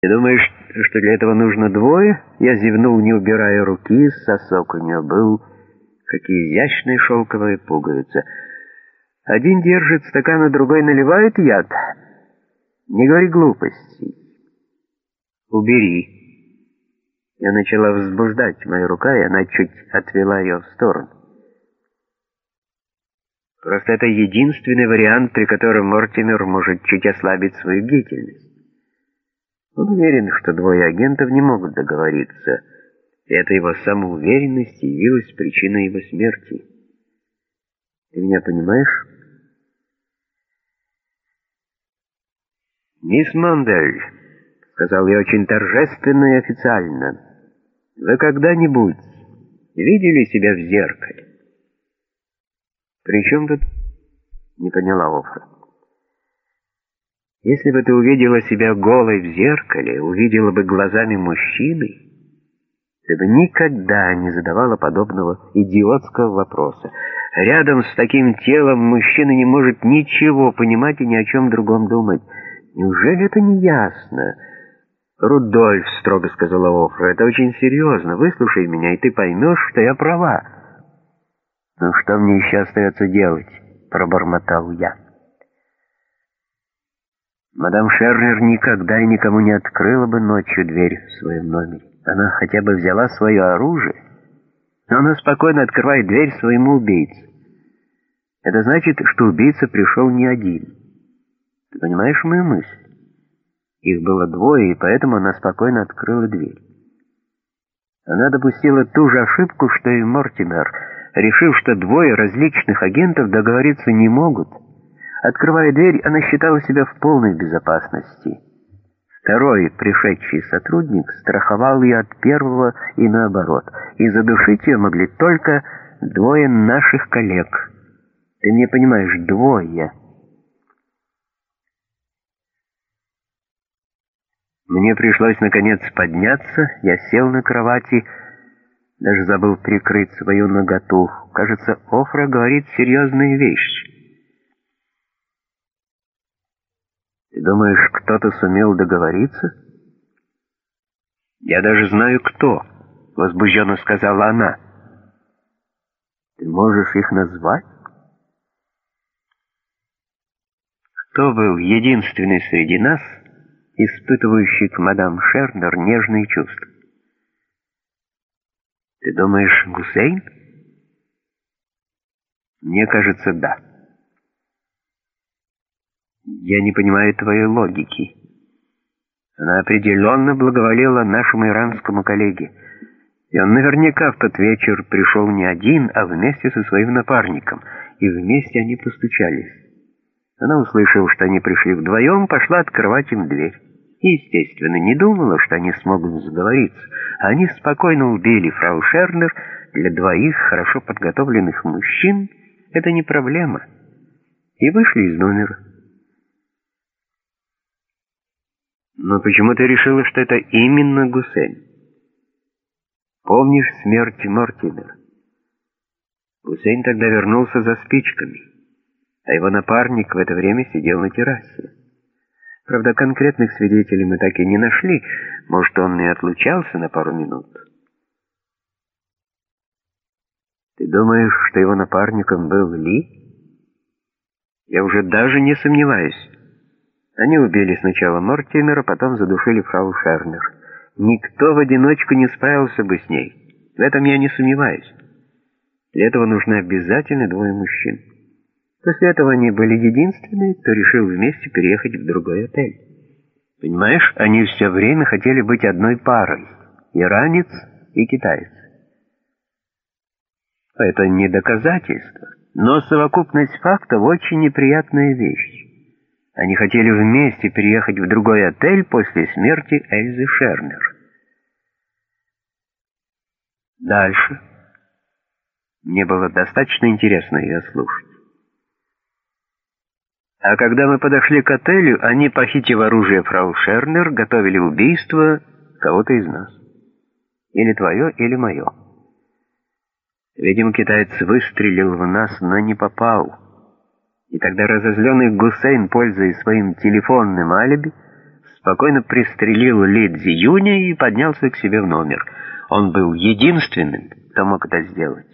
Ты думаешь, что для этого нужно двое? Я зевнул, не убирая руки, сосок у нее был, какие изящные шелковые пуговицы. Один держит стакан, а другой наливает яд. Не говори глупостей. Убери. Я начала возбуждать мою рука, и она чуть отвела ее в сторону. Просто это единственный вариант, при котором Мортимер может чуть ослабить свою бдительность. Он уверен, что двое агентов не могут договориться, и эта его самоуверенность явилась причиной его смерти. Ты меня понимаешь? «Мисс Мандель», — сказал я очень торжественно и официально, — «вы когда-нибудь видели себя в зеркале?» «При чем тут?» — не поняла Офра. Если бы ты увидела себя голой в зеркале, увидела бы глазами мужчины, ты бы никогда не задавала подобного идиотского вопроса. Рядом с таким телом мужчина не может ничего понимать и ни о чем другом думать. Неужели это не ясно? «Рудольф», — строго сказала Офра, — «это очень серьезно. Выслушай меня, и ты поймешь, что я права». «Ну что мне еще остается делать?» — пробормотал я. Мадам Шернер никогда и никому не открыла бы ночью дверь в своем номере. Она хотя бы взяла свое оружие, но она спокойно открывает дверь своему убийце. Это значит, что убийца пришел не один. Ты понимаешь мою мысль? Их было двое, и поэтому она спокойно открыла дверь. Она допустила ту же ошибку, что и Мортимер, решив, что двое различных агентов договориться не могут — Открывая дверь, она считала себя в полной безопасности. Второй пришедший сотрудник страховал ее от первого и наоборот, и задушить ее могли только двое наших коллег. Ты мне понимаешь, двое. Мне пришлось, наконец, подняться, я сел на кровати, даже забыл прикрыть свою наготу. Кажется, Офра говорит серьезные вещи. Ты думаешь, кто-то сумел договориться? Я даже знаю, кто, возбужденно сказала она. Ты можешь их назвать? Кто был единственный среди нас, испытывающий к мадам Шернер нежные чувства? Ты думаешь, Гусейн? Мне кажется, да. Я не понимаю твоей логики. Она определенно благоволила нашему иранскому коллеге. И он наверняка в тот вечер пришел не один, а вместе со своим напарником. И вместе они постучались. Она услышала, что они пришли вдвоем, пошла открывать им дверь. И, естественно, не думала, что они смогут сговориться. Они спокойно убили фрау Шернер. Для двоих хорошо подготовленных мужчин это не проблема. И вышли из номера. Но почему ты решила, что это именно Гусейн? Помнишь смерть Мортимера? Гусейн тогда вернулся за спичками, а его напарник в это время сидел на террасе. Правда, конкретных свидетелей мы так и не нашли, может, он и отлучался на пару минут. Ты думаешь, что его напарником был Ли? Я уже даже не сомневаюсь. Они убили сначала Мортимера, потом задушили фрау Шернер. Никто в одиночку не справился бы с ней. В этом я не сомневаюсь. Для этого нужны обязательно двое мужчин. После этого они были единственные, кто решил вместе переехать в другой отель. Понимаешь, они все время хотели быть одной парой. Иранец и китаец. Это не доказательство, но совокупность фактов очень неприятная вещь. Они хотели вместе переехать в другой отель после смерти Эльзы Шернер. Дальше. Мне было достаточно интересно ее слушать. А когда мы подошли к отелю, они, похитив оружие фрау Шернер, готовили убийство кого-то из нас. Или твое, или мое. Видимо, китаец выстрелил в нас, но не попал. И тогда разозленный Гусейн, пользуясь своим телефонным алиби, спокойно пристрелил Лидзи Юня и поднялся к себе в номер. Он был единственным, кто мог это сделать.